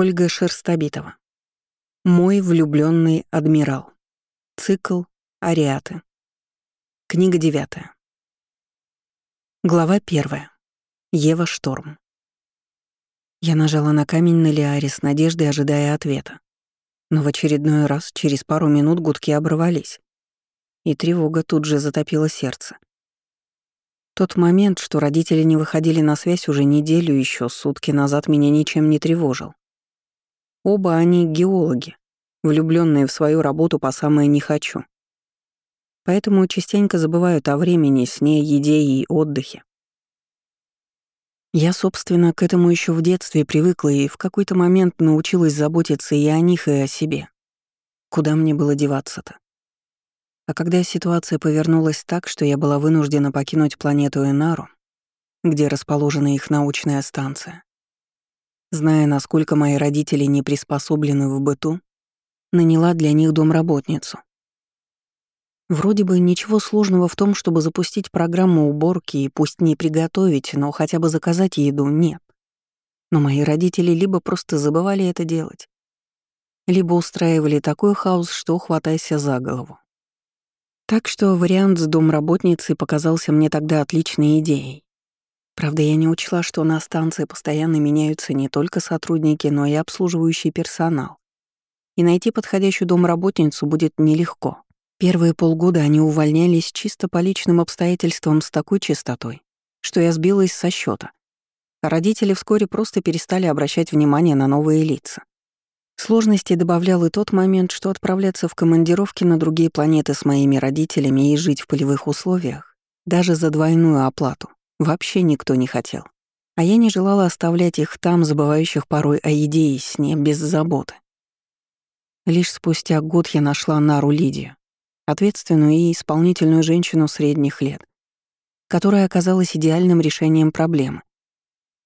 Ольга Шерстобитова. Мой влюбленный адмирал. Цикл Ариаты. Книга девятая. Глава первая. Ева Шторм. Я нажала на камень на Лиаре с надеждой, ожидая ответа. Но в очередной раз, через пару минут, гудки оборвались. И тревога тут же затопила сердце. Тот момент, что родители не выходили на связь уже неделю еще сутки назад, меня ничем не тревожил. Оба они геологи, влюбленные в свою работу по самое «не хочу». Поэтому частенько забывают о времени, сне, еде и отдыхе. Я, собственно, к этому еще в детстве привыкла и в какой-то момент научилась заботиться и о них, и о себе. Куда мне было деваться-то? А когда ситуация повернулась так, что я была вынуждена покинуть планету Энару, где расположена их научная станция, Зная, насколько мои родители не приспособлены в быту, наняла для них домработницу. Вроде бы ничего сложного в том, чтобы запустить программу уборки и пусть не приготовить, но хотя бы заказать еду, нет. Но мои родители либо просто забывали это делать, либо устраивали такой хаос, что хватайся за голову. Так что вариант с домработницей показался мне тогда отличной идеей. Правда, я не учла, что на станции постоянно меняются не только сотрудники, но и обслуживающий персонал. И найти подходящую домработницу будет нелегко. Первые полгода они увольнялись чисто по личным обстоятельствам с такой частотой, что я сбилась со счета. А родители вскоре просто перестали обращать внимание на новые лица. Сложности добавлял и тот момент, что отправляться в командировки на другие планеты с моими родителями и жить в полевых условиях, даже за двойную оплату, Вообще никто не хотел. А я не желала оставлять их там, забывающих порой о еде и сне, без заботы. Лишь спустя год я нашла Нару Лидию, ответственную и исполнительную женщину средних лет, которая оказалась идеальным решением проблемы,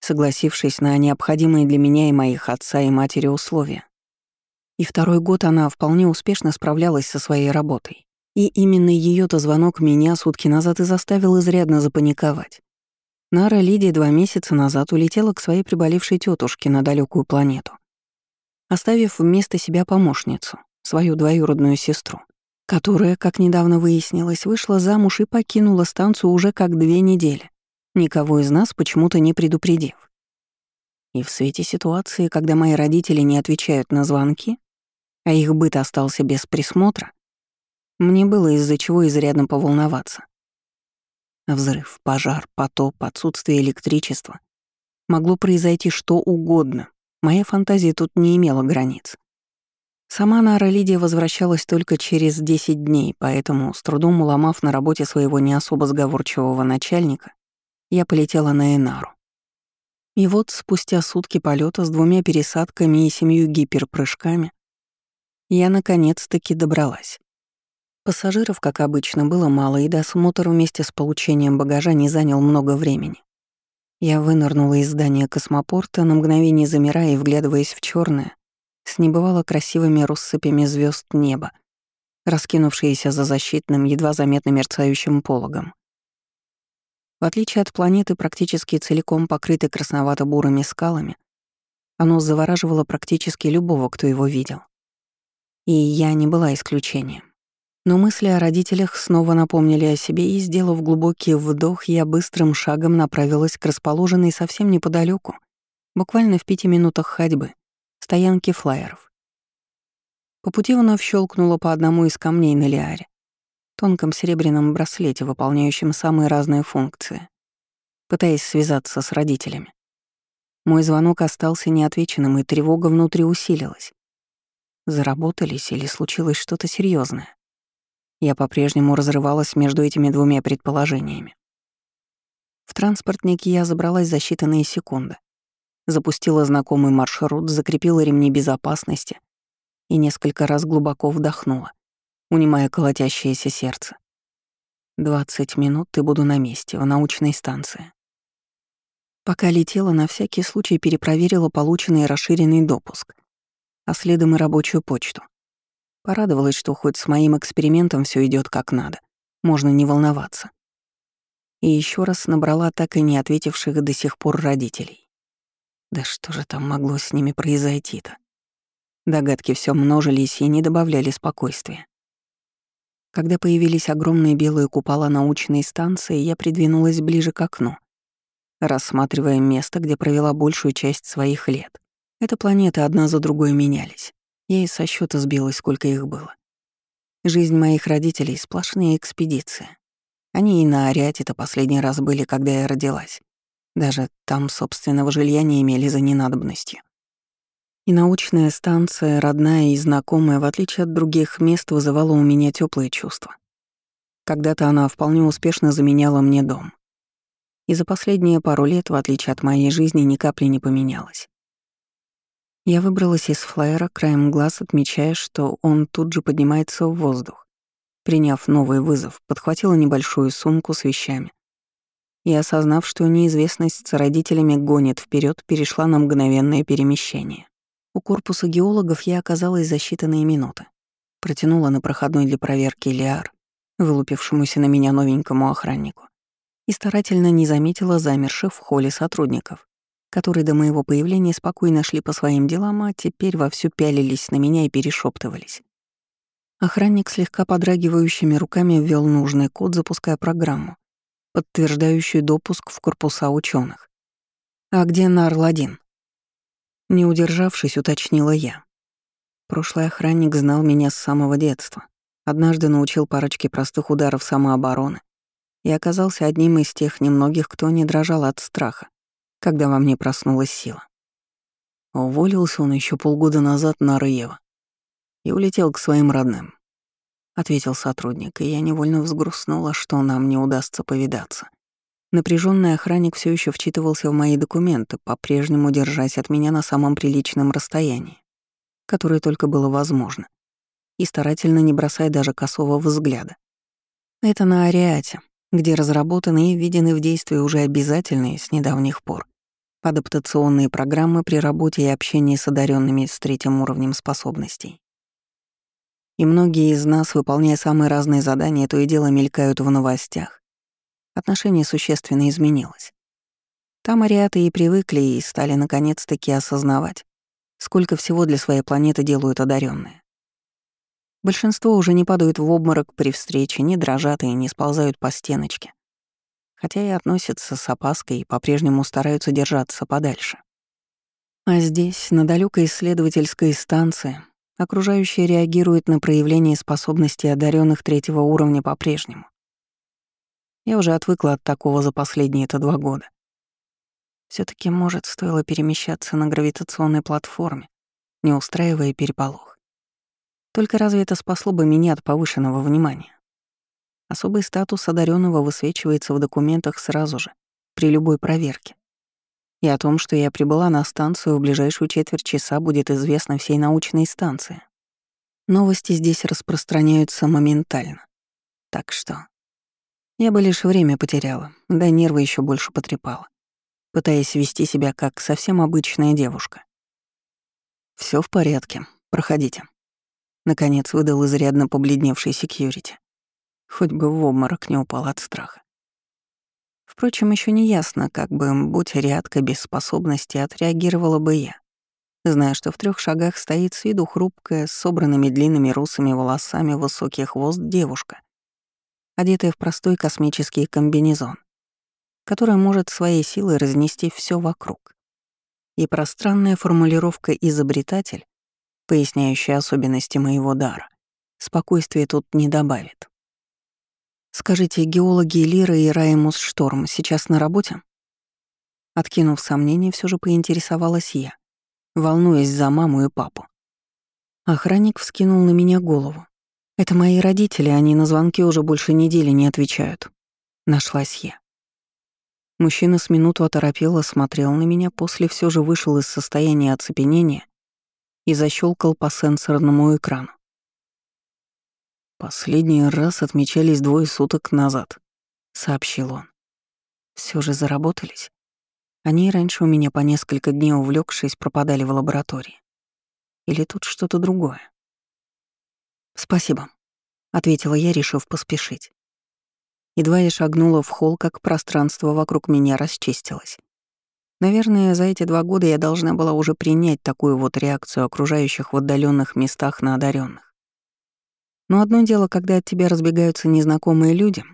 согласившись на необходимые для меня и моих отца и матери условия. И второй год она вполне успешно справлялась со своей работой. И именно ее то звонок меня сутки назад и заставил изрядно запаниковать. Нара Лидия два месяца назад улетела к своей приболевшей тетушке на далекую планету, оставив вместо себя помощницу, свою двоюродную сестру, которая, как недавно выяснилось, вышла замуж и покинула станцию уже как две недели, никого из нас почему-то не предупредив. И в свете ситуации, когда мои родители не отвечают на звонки, а их быт остался без присмотра, мне было из-за чего изрядно поволноваться. Взрыв, пожар, потоп, отсутствие электричества. Могло произойти что угодно. Моя фантазия тут не имела границ. Сама Нара Лидия возвращалась только через 10 дней, поэтому, с трудом уломав на работе своего не особо сговорчивого начальника, я полетела на Энару. И вот спустя сутки полета с двумя пересадками и семью гиперпрыжками я наконец-таки добралась. Пассажиров, как обычно, было мало, и досмотр вместе с получением багажа не занял много времени. Я вынырнула из здания космопорта, на мгновение замирая и вглядываясь в черное, с небывало красивыми россыпями звезд неба, раскинувшиеся за защитным, едва заметно мерцающим пологом. В отличие от планеты, практически целиком покрытой красновато-бурыми скалами, оно завораживало практически любого, кто его видел. И я не была исключением. Но мысли о родителях снова напомнили о себе, и, сделав глубокий вдох, я быстрым шагом направилась к расположенной совсем неподалеку, буквально в пяти минутах ходьбы, стоянке флайеров. По пути вновь щелкнула по одному из камней на лиаре, тонком серебряном браслете, выполняющем самые разные функции, пытаясь связаться с родителями. Мой звонок остался неотвеченным, и тревога внутри усилилась. Заработались или случилось что-то серьезное? Я по-прежнему разрывалась между этими двумя предположениями. В транспортнике я забралась за считанные секунды. Запустила знакомый маршрут, закрепила ремни безопасности и несколько раз глубоко вдохнула, унимая колотящееся сердце. Двадцать минут и буду на месте, в научной станции. Пока летела, на всякий случай перепроверила полученный расширенный допуск, а следом и рабочую почту. Порадовалась, что хоть с моим экспериментом все идет как надо. Можно не волноваться. И еще раз набрала так и не ответивших до сих пор родителей. Да что же там могло с ними произойти-то? Догадки все множились и не добавляли спокойствия. Когда появились огромные белые купола научной станции, я придвинулась ближе к окну, рассматривая место, где провела большую часть своих лет. Эта планеты одна за другой менялись. Я и со счета сбилась, сколько их было. Жизнь моих родителей — сплошные экспедиции. Они и на Ариате-то последний раз были, когда я родилась. Даже там собственного жилья не имели за ненадобностью. И научная станция, родная и знакомая, в отличие от других мест, вызывала у меня теплые чувства. Когда-то она вполне успешно заменяла мне дом. И за последние пару лет, в отличие от моей жизни, ни капли не поменялась. Я выбралась из флайера, краем глаз отмечая, что он тут же поднимается в воздух. Приняв новый вызов, подхватила небольшую сумку с вещами. И, осознав, что неизвестность с родителями гонит вперед, перешла на мгновенное перемещение. У корпуса геологов я оказалась за считанные минуты. Протянула на проходной для проверки Лиар, вылупившемуся на меня новенькому охраннику, и старательно не заметила замерших в холле сотрудников, которые до моего появления спокойно шли по своим делам, а теперь вовсю пялились на меня и перешептывались. Охранник слегка подрагивающими руками ввел нужный код, запуская программу, подтверждающую допуск в корпуса ученых. «А где Нарл-1?» Не удержавшись, уточнила я. Прошлый охранник знал меня с самого детства. Однажды научил парочке простых ударов самообороны и оказался одним из тех немногих, кто не дрожал от страха, когда во мне проснулась сила. Уволился он еще полгода назад на Рыева и улетел к своим родным. Ответил сотрудник, и я невольно взгрустнула, что нам не удастся повидаться. Напряженный охранник все еще вчитывался в мои документы, по-прежнему держась от меня на самом приличном расстоянии, которое только было возможно, и старательно не бросая даже косого взгляда. Это на Ариате, где разработаны и введены в действие уже обязательные с недавних пор адаптационные программы при работе и общении с одаренными с третьим уровнем способностей. И многие из нас, выполняя самые разные задания, то и дело мелькают в новостях, отношение существенно изменилось. Там ариаты и привыкли, и стали наконец-таки осознавать, сколько всего для своей планеты делают одаренные. Большинство уже не падают в обморок при встрече, не дрожат и не сползают по стеночке. Хотя и относятся с опаской и по-прежнему стараются держаться подальше. А здесь, на далекой исследовательской станции, окружающие реагируют на проявление способностей одаренных третьего уровня по-прежнему. Я уже отвыкла от такого за последние-то два года. все таки может, стоило перемещаться на гравитационной платформе, не устраивая переполох. Только разве это спасло бы меня от повышенного внимания? Особый статус одаренного высвечивается в документах сразу же, при любой проверке. И о том, что я прибыла на станцию в ближайшую четверть часа, будет известно всей научной станции. Новости здесь распространяются моментально. Так что я бы лишь время потеряла, да нервы еще больше потрепала, пытаясь вести себя как совсем обычная девушка. Все в порядке, проходите. Наконец выдал изрядно побледневший секьюрити. Хоть бы в обморок не упал от страха. Впрочем, еще не ясно, как бы, будь рядка без способности, отреагировала бы я, зная, что в трех шагах стоит с виду хрупкая, с собранными длинными русыми волосами высокий хвост девушка, одетая в простой космический комбинезон, который может своей силой разнести все вокруг. И пространная формулировка «изобретатель», поясняющая особенности моего дара, спокойствия тут не добавит. «Скажите, геологи Лира и Раймус Шторм сейчас на работе?» Откинув сомнения, все же поинтересовалась я, волнуясь за маму и папу. Охранник вскинул на меня голову, это мои родители, они на звонки уже больше недели не отвечают. Нашлась я. Мужчина с минуту оторопело смотрел на меня, после все же вышел из состояния оцепенения и защелкал по сенсорному экрану. «Последний раз отмечались двое суток назад», — сообщил он. Все же заработались. Они раньше у меня по несколько дней увлекшись пропадали в лаборатории. Или тут что-то другое? «Спасибо», — ответила я, решив поспешить. Едва я шагнула в холл, как пространство вокруг меня расчистилось. Наверное, за эти два года я должна была уже принять такую вот реакцию окружающих в отдаленных местах на одаренных. Но одно дело, когда от тебя разбегаются незнакомые люди,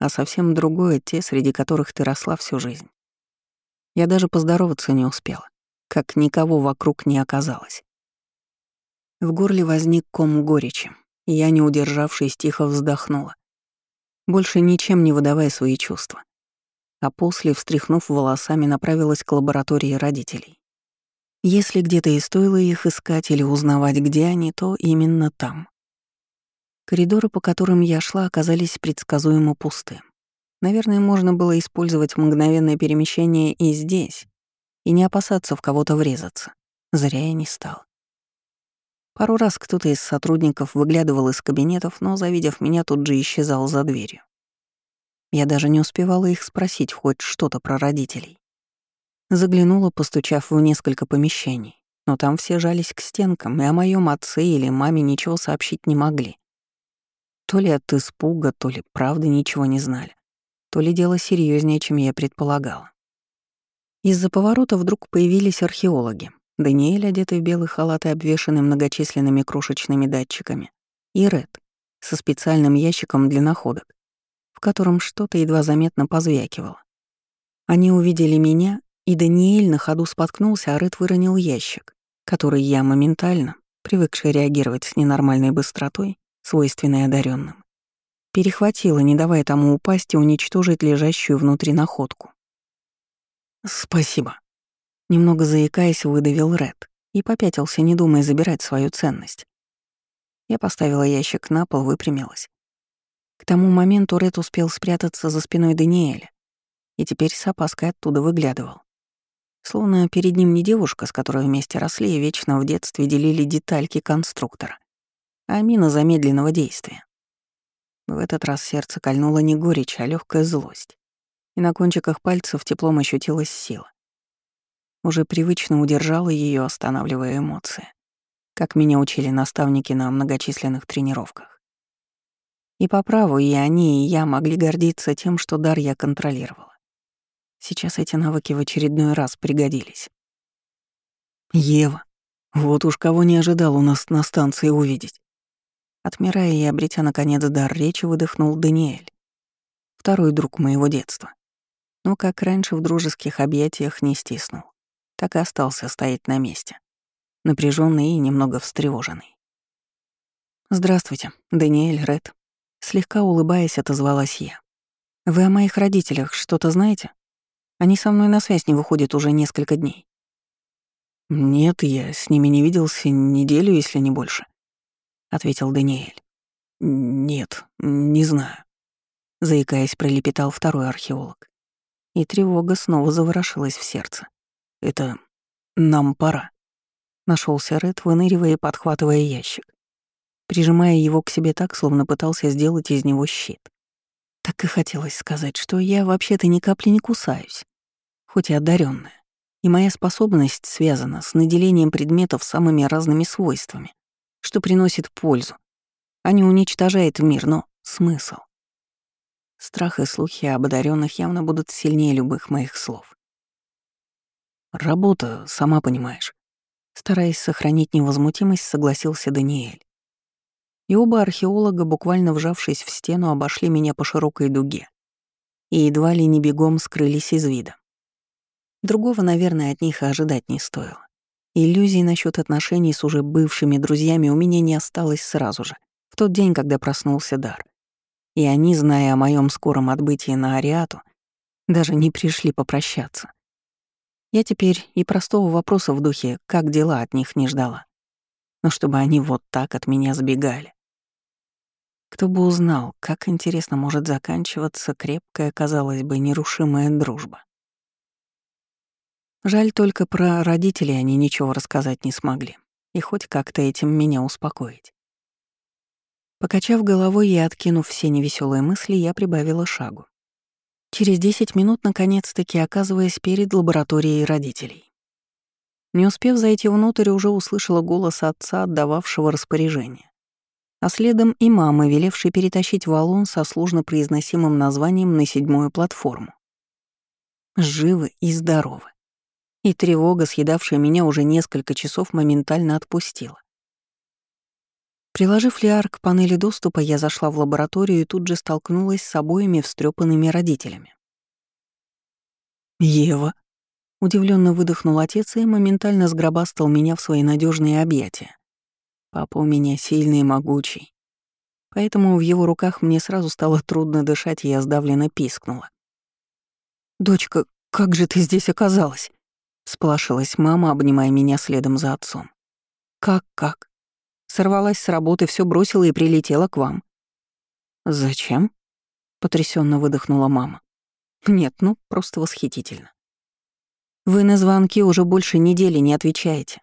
а совсем другое — те, среди которых ты росла всю жизнь. Я даже поздороваться не успела, как никого вокруг не оказалось. В горле возник ком горечи, и я, не удержавшись, тихо вздохнула, больше ничем не выдавая свои чувства. А после, встряхнув волосами, направилась к лаборатории родителей. Если где-то и стоило их искать или узнавать, где они, то именно там. Коридоры, по которым я шла, оказались предсказуемо пусты. Наверное, можно было использовать мгновенное перемещение и здесь, и не опасаться в кого-то врезаться. Зря я не стал. Пару раз кто-то из сотрудников выглядывал из кабинетов, но, завидев меня, тут же исчезал за дверью. Я даже не успевала их спросить хоть что-то про родителей. Заглянула, постучав в несколько помещений, но там все жались к стенкам, и о моем отце или маме ничего сообщить не могли. То ли от испуга, то ли правда ничего не знали, то ли дело серьезнее, чем я предполагала. Из-за поворота вдруг появились археологи. Даниэль, одетый в белый халат и обвешанный многочисленными крошечными датчиками, и Ред со специальным ящиком для находок, в котором что-то едва заметно позвякивало. Они увидели меня, и Даниэль на ходу споткнулся, а Ред выронил ящик, который я моментально, привыкший реагировать с ненормальной быстротой, свойственной одаренным, перехватила, не давая тому упасть и уничтожить лежащую внутри находку. «Спасибо», Немного заикаясь, выдавил Ред и попятился, не думая забирать свою ценность. Я поставила ящик на пол, выпрямилась. К тому моменту Ред успел спрятаться за спиной Даниэля и теперь с опаской оттуда выглядывал. Словно перед ним не девушка, с которой вместе росли и вечно в детстве делили детальки конструктора, а мина замедленного действия. В этот раз сердце кольнуло не горечь, а легкая злость, и на кончиках пальцев теплом ощутилась сила. Уже привычно удержала ее, останавливая эмоции, как меня учили наставники на многочисленных тренировках. И по праву и они, и я могли гордиться тем, что дар я контролировала. Сейчас эти навыки в очередной раз пригодились. «Ева, вот уж кого не ожидал у нас на станции увидеть». Отмирая и обретя, наконец, дар речи, выдохнул Даниэль. Второй друг моего детства. Но, как раньше, в дружеских объятиях не стиснул так и остался стоять на месте, напряженный и немного встревоженный. «Здравствуйте, Даниэль Ред», — слегка улыбаясь, отозвалась я. «Вы о моих родителях что-то знаете? Они со мной на связь не выходят уже несколько дней». «Нет, я с ними не виделся неделю, если не больше», — ответил Даниэль. «Нет, не знаю», — заикаясь, пролепетал второй археолог. И тревога снова заворошилась в сердце. Это нам пора. Нашелся Ред, выныривая и подхватывая ящик, прижимая его к себе так, словно пытался сделать из него щит. Так и хотелось сказать, что я вообще-то ни капли не кусаюсь, хоть и одаренная, и моя способность связана с наделением предметов самыми разными свойствами, что приносит пользу, а не уничтожает мир, но смысл. Страх и слухи об одаренных явно будут сильнее любых моих слов. Работа, сама понимаешь. Стараясь сохранить невозмутимость, согласился Даниэль. И оба археолога, буквально вжавшись в стену, обошли меня по широкой дуге и едва ли не бегом скрылись из вида. Другого, наверное, от них и ожидать не стоило. Иллюзий насчет отношений с уже бывшими друзьями у меня не осталось сразу же, в тот день, когда проснулся дар. И они, зная о моем скором отбытии на Ариату, даже не пришли попрощаться. Я теперь и простого вопроса в духе «как дела» от них не ждала. Но чтобы они вот так от меня сбегали. Кто бы узнал, как интересно может заканчиваться крепкая, казалось бы, нерушимая дружба. Жаль только про родителей они ничего рассказать не смогли, и хоть как-то этим меня успокоить. Покачав головой и откинув все невеселые мысли, я прибавила шагу. Через 10 минут, наконец-таки, оказываясь перед лабораторией родителей. Не успев зайти внутрь, уже услышала голос отца, отдававшего распоряжение. А следом и мамы, велевшей перетащить валун со сложно произносимым названием на седьмую платформу. Живы и здоровы. И тревога, съедавшая меня уже несколько часов, моментально отпустила. Приложив лиар к панели доступа, я зашла в лабораторию и тут же столкнулась с обоими встрепанными родителями. «Ева!» — удивленно выдохнул отец и моментально сгробастал меня в свои надежные объятия. Папа у меня сильный и могучий. Поэтому в его руках мне сразу стало трудно дышать, и я сдавленно пискнула. «Дочка, как же ты здесь оказалась?» — сплашилась мама, обнимая меня следом за отцом. «Как-как?» Сорвалась с работы, все бросила и прилетела к вам. «Зачем?» — потрясенно выдохнула мама. «Нет, ну, просто восхитительно. Вы на звонки уже больше недели не отвечаете.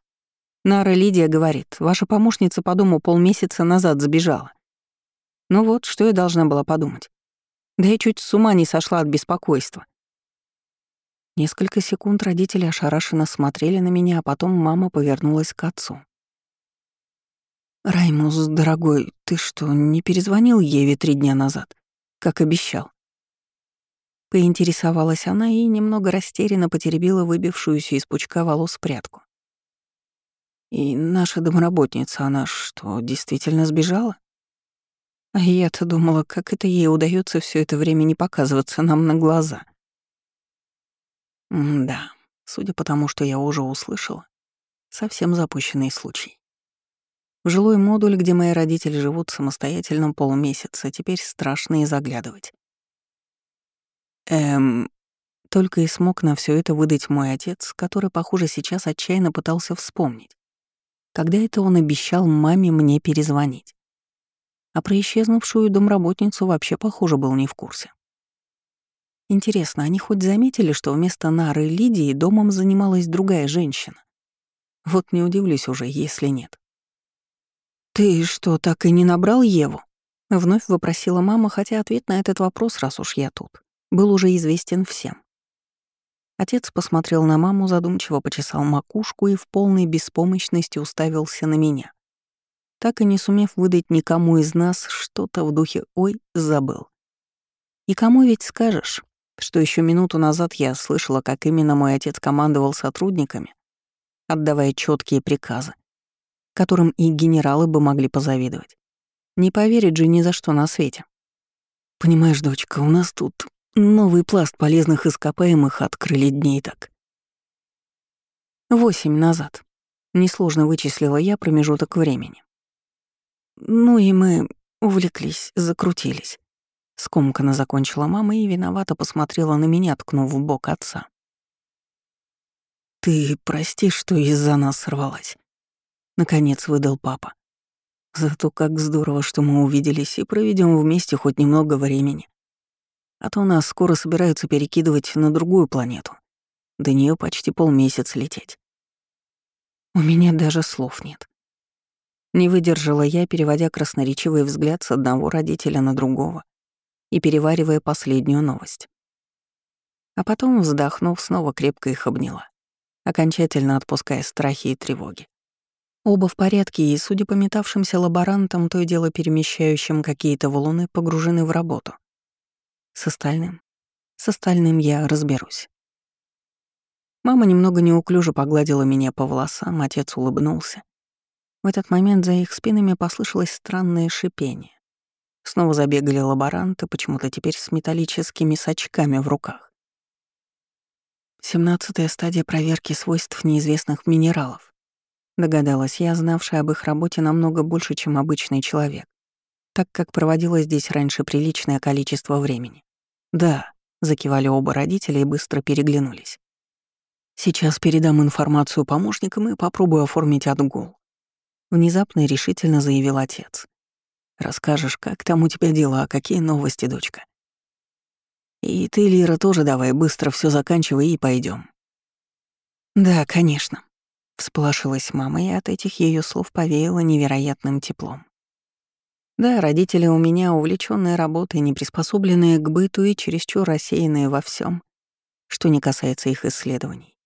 Нара Лидия говорит, ваша помощница по дому полмесяца назад забежала. Ну вот, что я должна была подумать. Да я чуть с ума не сошла от беспокойства. Несколько секунд родители ошарашенно смотрели на меня, а потом мама повернулась к отцу. «Раймус, дорогой, ты что, не перезвонил Еве три дня назад, как обещал?» Поинтересовалась она и немного растерянно потеребила выбившуюся из пучка волос прядку. «И наша домработница, она что, действительно сбежала?» А я-то думала, как это ей удается все это время не показываться нам на глаза. Да, судя по тому, что я уже услышала, совсем запущенный случай. В жилой модуль, где мои родители живут самостоятельно полмесяца, теперь страшно и заглядывать. Эм, только и смог на все это выдать мой отец, который, похоже, сейчас отчаянно пытался вспомнить. Когда это он обещал маме мне перезвонить. А про исчезнувшую домработницу вообще, похоже, был не в курсе. Интересно, они хоть заметили, что вместо Нары Лидии домом занималась другая женщина? Вот не удивлюсь уже, если нет. «Ты что, так и не набрал Еву?» — вновь вопросила мама, хотя ответ на этот вопрос, раз уж я тут, был уже известен всем. Отец посмотрел на маму, задумчиво почесал макушку и в полной беспомощности уставился на меня. Так и не сумев выдать никому из нас что-то в духе «Ой, забыл». И кому ведь скажешь, что еще минуту назад я слышала, как именно мой отец командовал сотрудниками, отдавая четкие приказы, которым и генералы бы могли позавидовать. Не поверить же ни за что на свете. Понимаешь, дочка, у нас тут новый пласт полезных ископаемых открыли дней так. Восемь назад. Несложно вычислила я промежуток времени. Ну и мы увлеклись, закрутились. Скомканно закончила мама и виновато посмотрела на меня, ткнув в бок отца. «Ты прости, что из-за нас сорвалась. Наконец выдал папа. Зато как здорово, что мы увиделись и проведем вместе хоть немного времени. А то нас скоро собираются перекидывать на другую планету. До нее почти полмесяца лететь. У меня даже слов нет. Не выдержала я, переводя красноречивый взгляд с одного родителя на другого и переваривая последнюю новость. А потом, вздохнув, снова крепко их обняла, окончательно отпуская страхи и тревоги. Оба в порядке, и, судя по метавшимся лаборантам, то и дело перемещающим какие-то валуны, погружены в работу. С остальным? С остальным я разберусь. Мама немного неуклюже погладила меня по волосам, отец улыбнулся. В этот момент за их спинами послышалось странное шипение. Снова забегали лаборанты, почему-то теперь с металлическими сачками в руках. Семнадцатая стадия проверки свойств неизвестных минералов. Догадалась я, знавшая об их работе намного больше, чем обычный человек, так как проводила здесь раньше приличное количество времени. «Да», — закивали оба родителя и быстро переглянулись. «Сейчас передам информацию помощникам и попробую оформить отгул», — внезапно и решительно заявил отец. «Расскажешь, как там у тебя дела, какие новости, дочка?» «И ты, Лира, тоже давай быстро все заканчивай и пойдем. «Да, конечно», Всполошилась мама, и от этих ее слов повеяло невероятным теплом. Да, родители у меня увлеченные работой, не приспособленные к быту и чересчур рассеянные во всем, что не касается их исследований.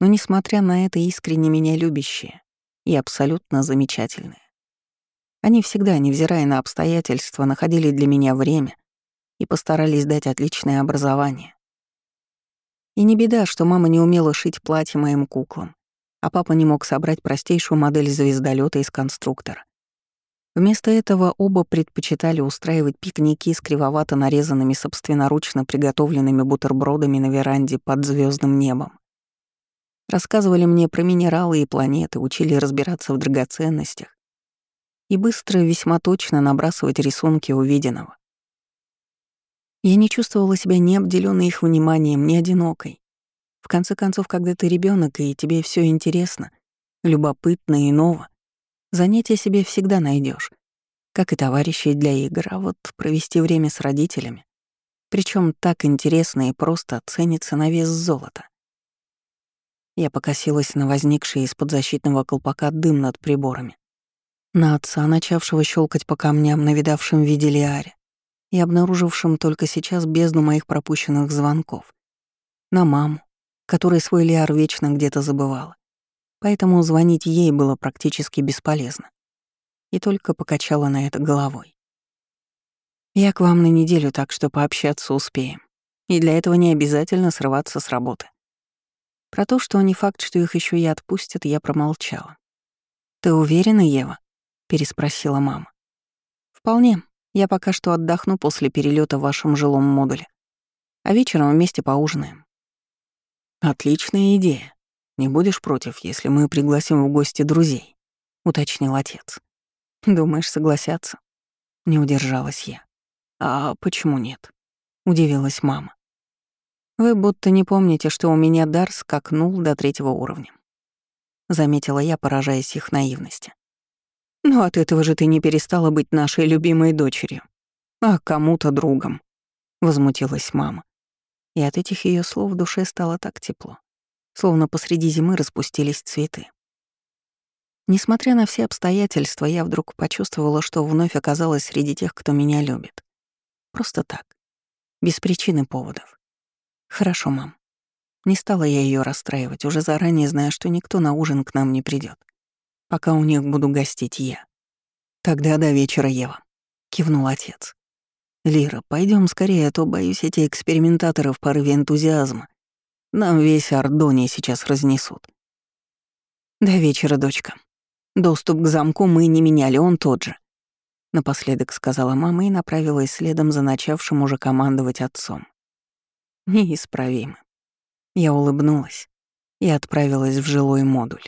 Но, несмотря на это, искренне меня любящие и абсолютно замечательные. Они всегда, невзирая на обстоятельства, находили для меня время и постарались дать отличное образование. И не беда, что мама не умела шить платье моим куклам, а папа не мог собрать простейшую модель звездолета из конструктора. Вместо этого оба предпочитали устраивать пикники с кривовато нарезанными собственноручно приготовленными бутербродами на веранде под звездным небом. Рассказывали мне про минералы и планеты, учили разбираться в драгоценностях и быстро, весьма точно набрасывать рисунки увиденного. Я не чувствовала себя ни обделенной их вниманием, ни одинокой. В конце концов, когда ты ребенок и тебе все интересно, любопытно и ново, Занятия себе всегда найдешь, как и товарищей для игр, а вот провести время с родителями, причем так интересно и просто ценится на вес золота. Я покосилась на возникший из-под защитного колпака дым над приборами, на отца, начавшего щелкать по камням на видавшем виде Лиаре и обнаружившем только сейчас бездну моих пропущенных звонков, на маму, которая свой Лиар вечно где-то забывала, поэтому звонить ей было практически бесполезно. И только покачала на это головой. «Я к вам на неделю, так что пообщаться успеем. И для этого не обязательно срываться с работы». Про то, что не факт, что их еще и отпустят, я промолчала. «Ты уверена, Ева?» — переспросила мама. «Вполне. Я пока что отдохну после перелета в вашем жилом модуле. А вечером вместе поужинаем». «Отличная идея», «Не будешь против, если мы пригласим в гости друзей?» — уточнил отец. «Думаешь, согласятся?» Не удержалась я. «А почему нет?» — удивилась мама. «Вы будто не помните, что у меня дар скакнул до третьего уровня», — заметила я, поражаясь их наивности. «Но от этого же ты не перестала быть нашей любимой дочерью, а кому-то другом», — возмутилась мама. И от этих ее слов в душе стало так тепло словно посреди зимы распустились цветы. Несмотря на все обстоятельства, я вдруг почувствовала, что вновь оказалась среди тех, кто меня любит. Просто так. Без причины поводов. Хорошо, мам. Не стала я ее расстраивать, уже заранее зная, что никто на ужин к нам не придет, пока у них буду гостить я. Тогда до вечера, Ева, кивнул отец. Лира, пойдем скорее, а то, боюсь, эти экспериментаторы в порыве энтузиазма нам весь Ордоний сейчас разнесут. До вечера, дочка. Доступ к замку мы не меняли, он тот же. Напоследок сказала мама и направилась следом за начавшим уже командовать отцом. Неисправимо. Я улыбнулась и отправилась в жилой модуль.